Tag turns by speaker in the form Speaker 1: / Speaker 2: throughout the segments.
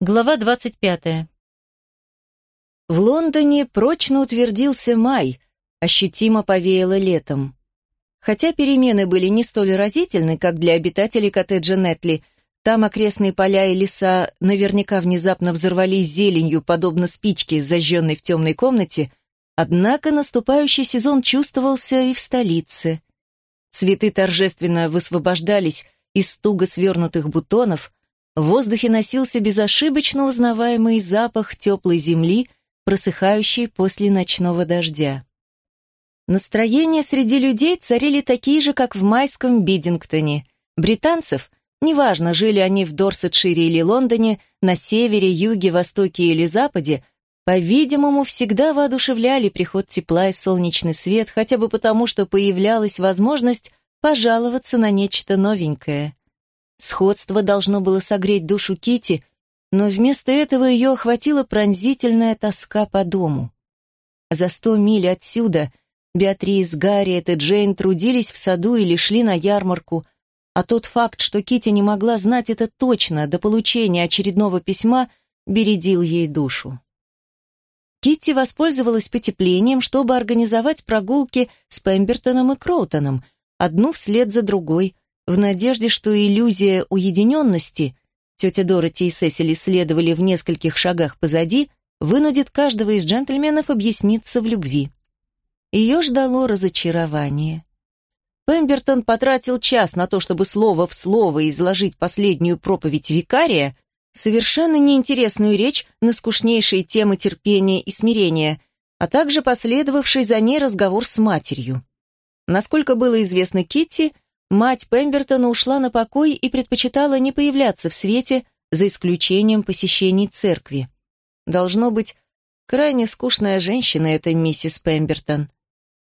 Speaker 1: Глава 25. В Лондоне прочно утвердился май, ощутимо повеяло летом. Хотя перемены были не столь разительны, как для обитателей коттеджа Нетли, там окрестные поля и леса наверняка внезапно взорвались зеленью, подобно спичке, зажженной в темной комнате, однако наступающий сезон чувствовался и в столице. Цветы торжественно высвобождались из туго свернутых бутонов – в воздухе носился безошибочно узнаваемый запах теплой земли, просыхающей после ночного дождя. Настроения среди людей царили такие же, как в майском Бидингтоне. Британцев, неважно, жили они в Дорсетшире или Лондоне, на севере, юге, востоке или западе, по-видимому, всегда воодушевляли приход тепла и солнечный свет, хотя бы потому, что появлялась возможность пожаловаться на нечто новенькое. Сходство должно было согреть душу Кити, но вместо этого ее охватила пронзительная тоска по дому. За сто миль отсюда Беатрис, Гарриет и Джейн трудились в саду или шли на ярмарку, а тот факт, что Кити не могла знать это точно до получения очередного письма, бередил ей душу. Китти воспользовалась потеплением, чтобы организовать прогулки с Пембертоном и Кроутоном, одну вслед за другой, в надежде, что иллюзия уединенности, тетя Дороти и Сесили следовали в нескольких шагах позади, вынудит каждого из джентльменов объясниться в любви. Ее ждало разочарование. Пембертон потратил час на то, чтобы слово в слово изложить последнюю проповедь викария, совершенно неинтересную речь на скучнейшие темы терпения и смирения, а также последовавший за ней разговор с матерью. Насколько было известно Китти, Мать Пембертона ушла на покой и предпочитала не появляться в свете, за исключением посещений церкви. Должно быть, крайне скучная женщина эта миссис Пембертон.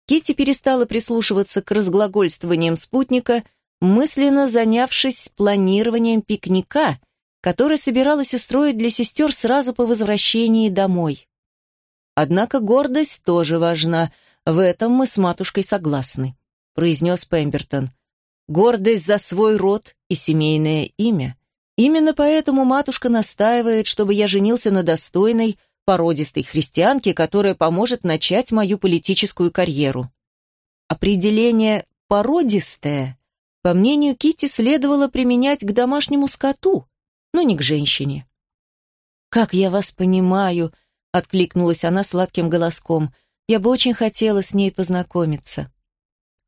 Speaker 1: Кити перестала прислушиваться к разглагольствованиям спутника, мысленно занявшись планированием пикника, который собиралась устроить для сестер сразу по возвращении домой. Однако гордость тоже важна, в этом мы с матушкой согласны, произнес Пембертон гордость за свой род и семейное имя. Именно поэтому матушка настаивает, чтобы я женился на достойной, породистой христианке, которая поможет начать мою политическую карьеру. Определение «породистое», по мнению Кити, следовало применять к домашнему скоту, но не к женщине. «Как я вас понимаю», — откликнулась она сладким голоском, «я бы очень хотела с ней познакомиться».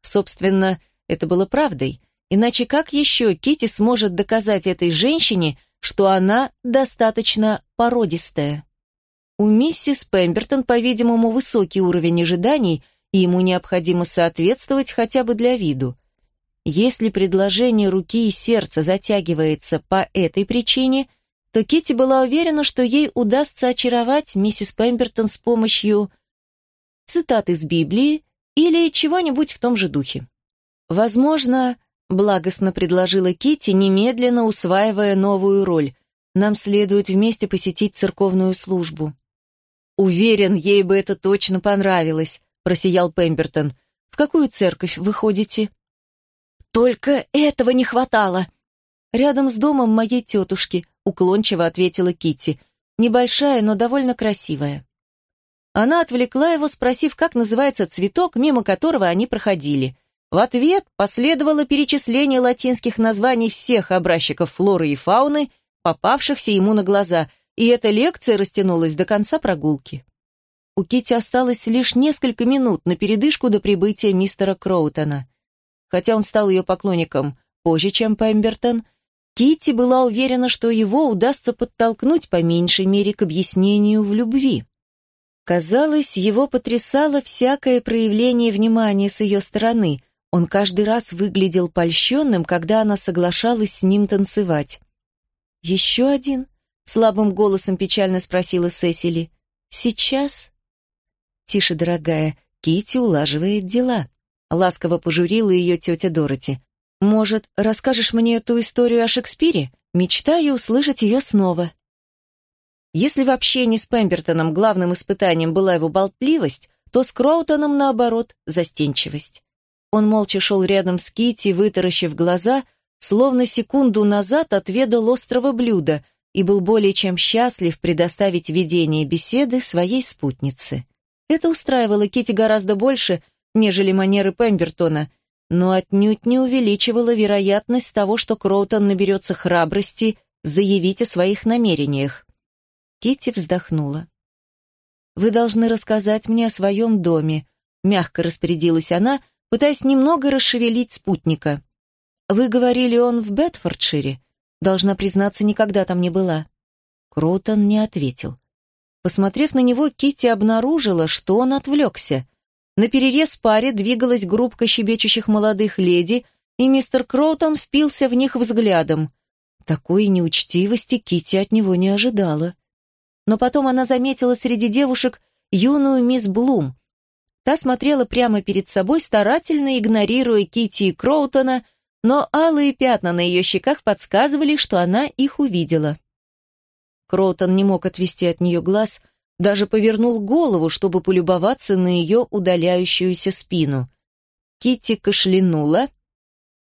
Speaker 1: Собственно, — это было правдой, иначе как еще Кити сможет доказать этой женщине, что она достаточно породистая? У миссис Пембертон, по-видимому, высокий уровень ожиданий, и ему необходимо соответствовать хотя бы для виду. Если предложение руки и сердца затягивается по этой причине, то Кити была уверена, что ей удастся очаровать миссис Пембертон с помощью цитат из Библии или чего-нибудь в том же духе. Возможно, благостно предложила Кити, немедленно усваивая новую роль. Нам следует вместе посетить церковную службу. Уверен, ей бы это точно понравилось, просиял Пембертон. В какую церковь вы ходите? Только этого не хватало. Рядом с домом моей тетушки, уклончиво ответила Кити. Небольшая, но довольно красивая. Она отвлекла его, спросив, как называется цветок, мимо которого они проходили. В ответ последовало перечисление латинских названий всех образчиков флоры и фауны, попавшихся ему на глаза, и эта лекция растянулась до конца прогулки. У Кити осталось лишь несколько минут на передышку до прибытия мистера Кроутона. Хотя он стал ее поклонником позже, чем Пембертон, Кити была уверена, что его удастся подтолкнуть по меньшей мере к объяснению в любви. Казалось, его потрясало всякое проявление внимания с ее стороны – он каждый раз выглядел польщенным, когда она соглашалась с ним танцевать. «Еще один?» — слабым голосом печально спросила Сесили. «Сейчас?» «Тише, дорогая, Кити улаживает дела», — ласково пожурила ее тетя Дороти. «Может, расскажешь мне эту историю о Шекспире? Мечтаю услышать ее снова». Если в общении с Пембертоном главным испытанием была его болтливость, то с Кроутоном, наоборот, застенчивость. Он молча шел рядом с Кити, вытаращив глаза, словно секунду назад отведал острого блюда, и был более чем счастлив предоставить ведение беседы своей спутнице. Это устраивало Кити гораздо больше, нежели манеры Пембертона, но отнюдь не увеличивало вероятность того, что Кроутон наберется храбрости заявить о своих намерениях. Кити вздохнула. «Вы должны рассказать мне о своем доме», — мягко распорядилась она, пытаясь немного расшевелить спутника. «Вы говорили, он в Бетфордшире? Должна признаться, никогда там не была». Кроутон не ответил. Посмотрев на него, Кити обнаружила, что он отвлекся. На перерез паре двигалась группка щебечущих молодых леди, и мистер Кроутон впился в них взглядом. Такой неучтивости Кити от него не ожидала. Но потом она заметила среди девушек юную мисс Блум. Та смотрела прямо перед собой, старательно игнорируя Кити и Кроутона, но алые пятна на ее щеках подсказывали, что она их увидела. Кроутон не мог отвести от нее глаз, даже повернул голову, чтобы полюбоваться на ее удаляющуюся спину. Китти кашлянула,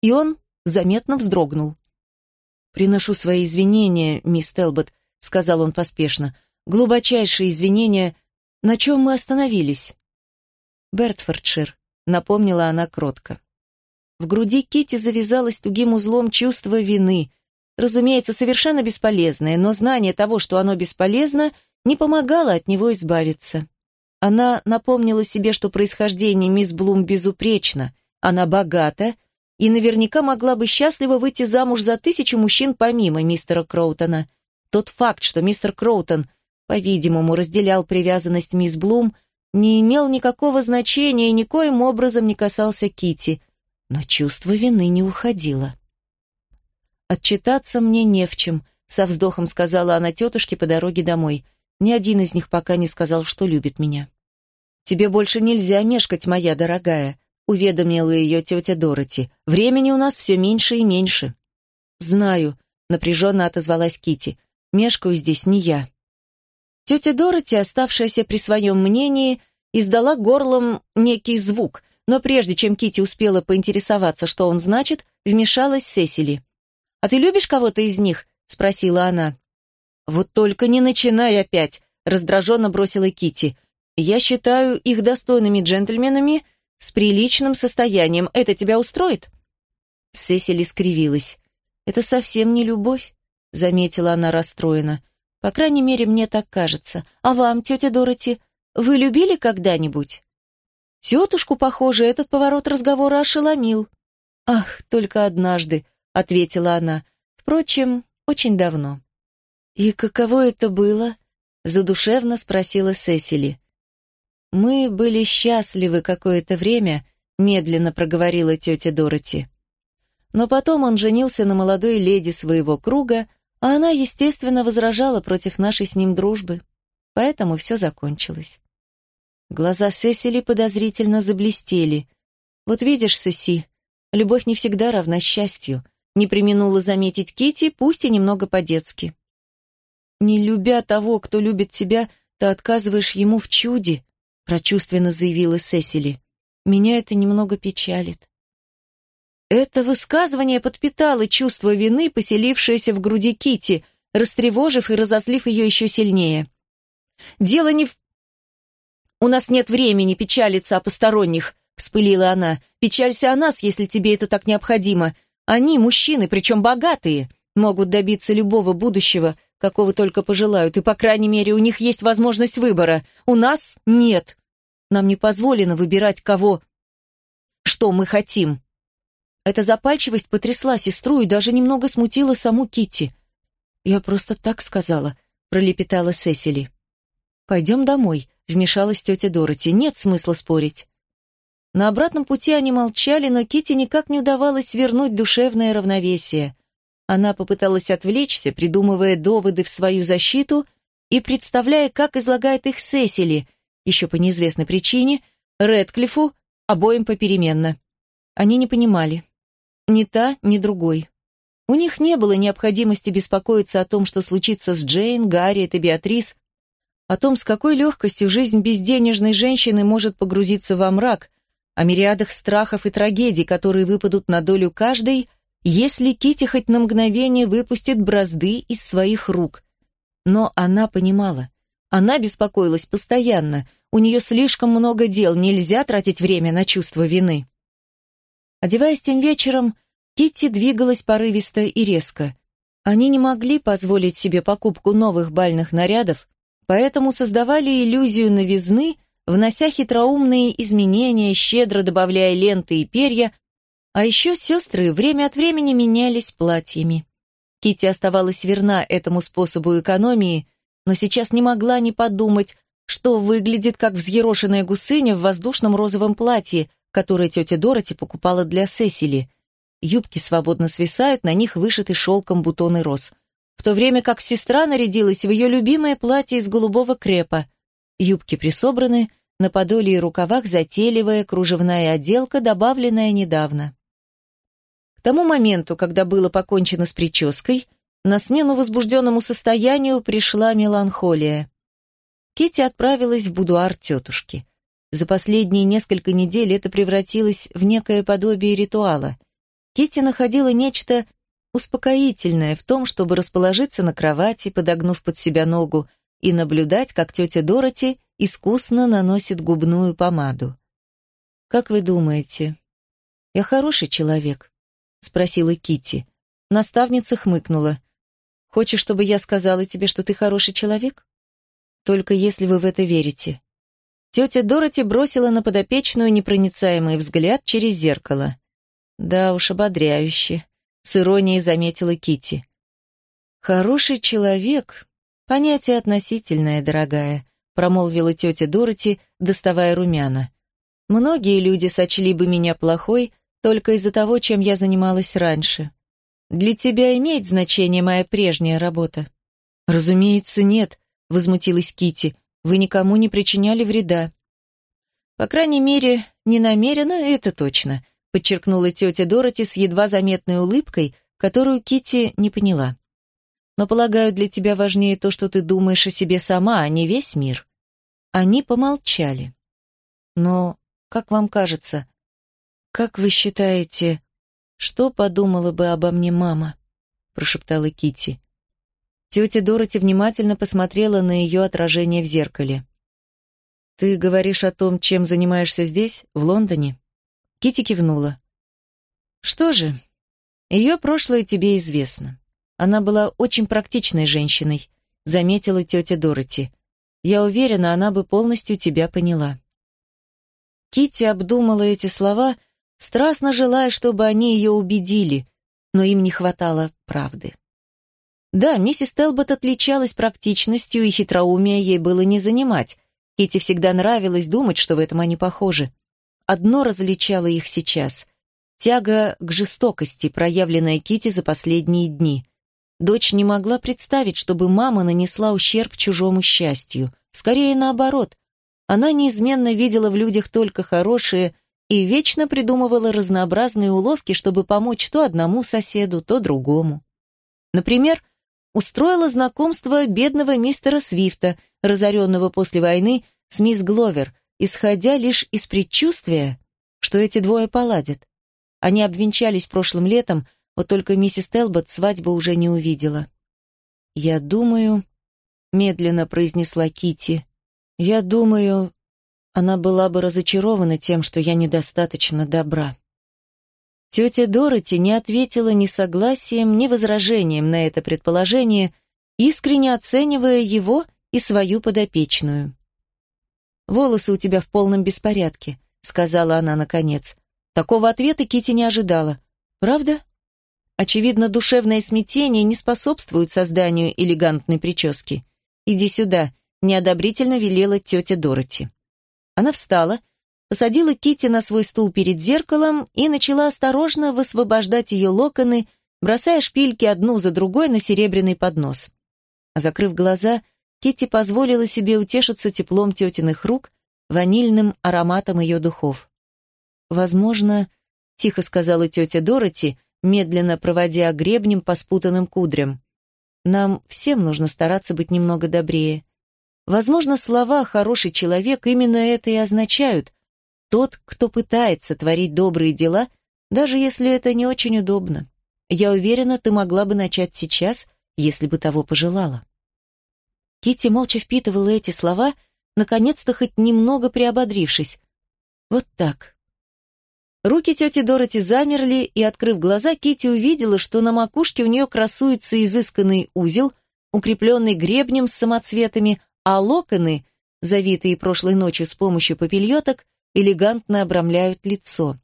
Speaker 1: и он заметно вздрогнул. «Приношу свои извинения, мисс Телбот», — сказал он поспешно. «Глубочайшие извинения. На чем мы остановились?» «Бертфордшир», — напомнила она кротко. В груди Кити завязалось тугим узлом чувство вины. Разумеется, совершенно бесполезное, но знание того, что оно бесполезно, не помогало от него избавиться. Она напомнила себе, что происхождение мисс Блум безупречно, она богата — и наверняка могла бы счастливо выйти замуж за тысячу мужчин помимо мистера Кроутона. Тот факт, что мистер Кроутон, по-видимому, разделял привязанность мисс Блум, не имел никакого значения и никоим образом не касался Кити, но чувство вины не уходило. «Отчитаться мне не в чем», — со вздохом сказала она тетушке по дороге домой. «Ни один из них пока не сказал, что любит меня». «Тебе больше нельзя мешкать, моя дорогая уведомила ее тетя Дороти. «Времени у нас все меньше и меньше». «Знаю», — напряженно отозвалась Кити. «Мешкаю здесь не я». Тетя Дороти, оставшаяся при своем мнении, издала горлом некий звук, но прежде чем Кити успела поинтересоваться, что он значит, вмешалась Сесили. «А ты любишь кого-то из них?» — спросила она. «Вот только не начинай опять», — раздраженно бросила Кити. «Я считаю их достойными джентльменами с приличным состоянием. Это тебя устроит?» Сесили скривилась. «Это совсем не любовь», — заметила она расстроенно. «По крайней мере, мне так кажется. А вам, тетя Дороти, вы любили когда-нибудь?» Тетушку, похоже, этот поворот разговора ошеломил. «Ах, только однажды», — ответила она. «Впрочем, очень давно». «И каково это было?» — задушевно спросила Сесили. «Мы были счастливы какое-то время», — медленно проговорила тетя Дороти. Но потом он женился на молодой леди своего круга, а она, естественно, возражала против нашей с ним дружбы. Поэтому все закончилось. Глаза Сесили подозрительно заблестели. «Вот видишь, Сеси, любовь не всегда равна счастью», не применула заметить Кити, пусть и немного по-детски. «Не любя того, кто любит тебя, ты отказываешь ему в чуде», прочувственно заявила Сесили. Меня это немного печалит. Это высказывание подпитало чувство вины, поселившееся в груди Кити, растревожив и разозлив ее еще сильнее. «Дело не в...» «У нас нет времени печалиться о посторонних», — вспылила она. «Печалься о нас, если тебе это так необходимо. Они, мужчины, причем богатые, могут добиться любого будущего, какого только пожелают, и, по крайней мере, у них есть возможность выбора. У нас нет. Нам не позволено выбирать кого, что мы хотим. Эта запальчивость потрясла сестру и даже немного смутила саму Китти. «Я просто так сказала», — пролепетала Сесили. «Пойдем домой», — вмешалась тетя Дороти. «Нет смысла спорить». На обратном пути они молчали, но Кити никак не удавалось вернуть душевное равновесие. Она попыталась отвлечься, придумывая доводы в свою защиту и представляя, как излагает их Сесили — еще по неизвестной причине, Редклифу обоим попеременно. Они не понимали. Ни та, ни другой. У них не было необходимости беспокоиться о том, что случится с Джейн, Гарриет и Беатрис, о том, с какой легкостью жизнь безденежной женщины может погрузиться во мрак, о мириадах страхов и трагедий, которые выпадут на долю каждой, если Кити хоть на мгновение выпустит бразды из своих рук. Но она понимала. Она беспокоилась постоянно. У нее слишком много дел, нельзя тратить время на чувство вины. Одеваясь тем вечером, Китти двигалась порывисто и резко. Они не могли позволить себе покупку новых бальных нарядов, поэтому создавали иллюзию новизны, внося хитроумные изменения, щедро добавляя ленты и перья, а еще сестры время от времени менялись платьями. Кити оставалась верна этому способу экономии, но сейчас не могла не подумать, что выглядит как взъерошенная гусыня в воздушном розовом платье, которое тетя Дороти покупала для Сесили. Юбки свободно свисают, на них вышиты шелком бутоны роз. В то время как сестра нарядилась в ее любимое платье из голубого крепа. Юбки присобраны, на подоле и рукавах затейливая кружевная отделка, добавленная недавно. К тому моменту, когда было покончено с прической, на смену возбужденному состоянию пришла меланхолия. Кити отправилась в будуар тетушки. За последние несколько недель это превратилось в некое подобие ритуала. Кити находила нечто успокоительное в том, чтобы расположиться на кровати, подогнув под себя ногу, и наблюдать, как тетя Дороти искусно наносит губную помаду. «Как вы думаете, я хороший человек?» — спросила Кити. Наставница хмыкнула. «Хочешь, чтобы я сказала тебе, что ты хороший человек?» «Только если вы в это верите». Тетя Дороти бросила на подопечную непроницаемый взгляд через зеркало. «Да уж, ободряюще», — с иронией заметила Кити. «Хороший человек — понятие относительное, дорогая», — промолвила тетя Дороти, доставая румяна. «Многие люди сочли бы меня плохой, только из-за того, чем я занималась раньше. Для тебя имеет значение моя прежняя работа? Разумеется, нет, возмутилась Кити. Вы никому не причиняли вреда. По крайней мере, не намеренно, это точно, подчеркнула тетя Дороти с едва заметной улыбкой, которую Кити не поняла. Но, полагаю, для тебя важнее то, что ты думаешь о себе сама, а не весь мир. Они помолчали. Но, как вам кажется, «Как вы считаете, что подумала бы обо мне мама?» прошептала Кити. Тетя Дороти внимательно посмотрела на ее отражение в зеркале. «Ты говоришь о том, чем занимаешься здесь, в Лондоне?» Кити кивнула. «Что же, ее прошлое тебе известно. Она была очень практичной женщиной», заметила тетя Дороти. «Я уверена, она бы полностью тебя поняла». Кити обдумала эти слова страстно желая, чтобы они ее убедили, но им не хватало правды. Да, миссис Телбот отличалась практичностью, и хитроумие ей было не занимать. Кити всегда нравилось думать, что в этом они похожи. Одно различало их сейчас — тяга к жестокости, проявленная Кити за последние дни. Дочь не могла представить, чтобы мама нанесла ущерб чужому счастью. Скорее наоборот. Она неизменно видела в людях только хорошее и вечно придумывала разнообразные уловки, чтобы помочь то одному соседу, то другому. Например, устроила знакомство бедного мистера Свифта, разоренного после войны, с мисс Гловер, исходя лишь из предчувствия, что эти двое поладят. Они обвенчались прошлым летом, вот только миссис Телбот свадьбы уже не увидела. «Я думаю», — медленно произнесла Кити, — «я думаю, она была бы разочарована тем, что я недостаточно добра. Тетя Дороти не ответила ни согласием, ни возражением на это предположение, искренне оценивая его и свою подопечную. «Волосы у тебя в полном беспорядке», — сказала она наконец. Такого ответа Кити не ожидала. «Правда?» Очевидно, душевное смятение не способствует созданию элегантной прически. «Иди сюда», — неодобрительно велела тетя Дороти. Она встала, посадила Кити на свой стул перед зеркалом и начала осторожно высвобождать ее локоны, бросая шпильки одну за другой на серебряный поднос. Закрыв глаза, Кити позволила себе утешиться теплом тетиных рук, ванильным ароматом ее духов. «Возможно, — тихо сказала тетя Дороти, медленно проводя гребнем по спутанным кудрям, — нам всем нужно стараться быть немного добрее. Возможно, слова «хороший человек» именно это и означают. Тот, кто пытается творить добрые дела, даже если это не очень удобно. Я уверена, ты могла бы начать сейчас, если бы того пожелала. Кити молча впитывала эти слова, наконец-то хоть немного приободрившись. Вот так. Руки тети Дороти замерли, и, открыв глаза, Кити увидела, что на макушке у нее красуется изысканный узел, укрепленный гребнем с самоцветами, а локоны, завитые прошлой ночью с помощью попельоток, элегантно обрамляют лицо.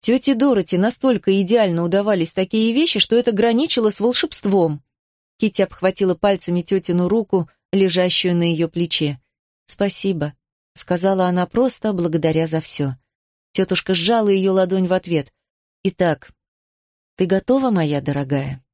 Speaker 1: Тете Дороти настолько идеально удавались такие вещи, что это граничило с волшебством. Китти обхватила пальцами тетину руку, лежащую на ее плече. «Спасибо», — сказала она просто, благодаря за все. Тетушка сжала ее ладонь в ответ. «Итак, ты готова, моя дорогая?»